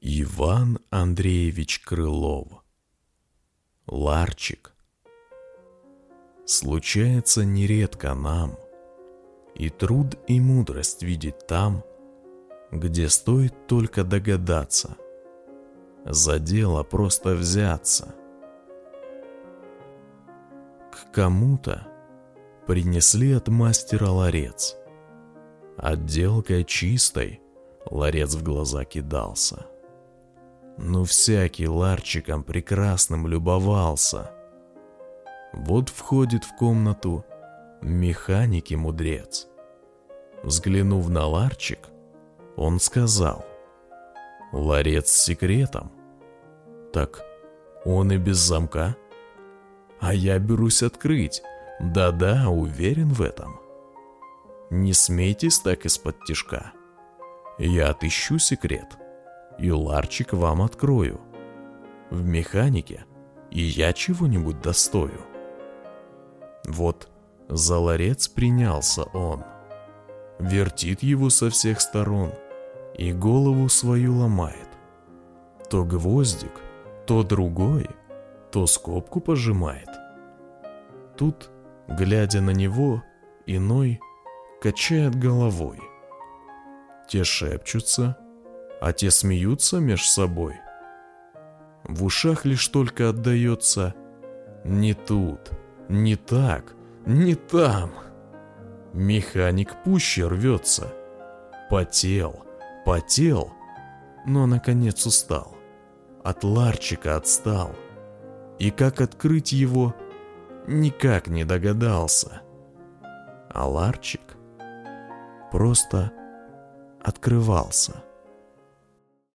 Иван Андреевич Крылов Ларчик Случается нередко нам И труд и мудрость видеть там, Где стоит только догадаться, За дело просто взяться. К кому-то принесли от мастера ларец. Отделкой чистой ларец в глаза кидался. Но всякий ларчиком прекрасным любовался. Вот входит в комнату механик и мудрец. Взглянув на ларчик, он сказал, «Ларец с секретом». «Так он и без замка?» «А я берусь открыть, да-да, уверен в этом». «Не смейтесь так из-под тишка. Я отыщу секрет» и ларчик вам открою. В механике и я чего-нибудь достою. Вот за ларец принялся он, вертит его со всех сторон и голову свою ломает. То гвоздик, то другой, то скобку пожимает. Тут, глядя на него, иной качает головой. Те шепчутся, а те смеются меж собой. В ушах лишь только отдается «не тут, не так, не там». Механик пуще рвется. Потел, потел, но наконец устал. От ларчика отстал. И как открыть его, никак не догадался. А ларчик просто открывался.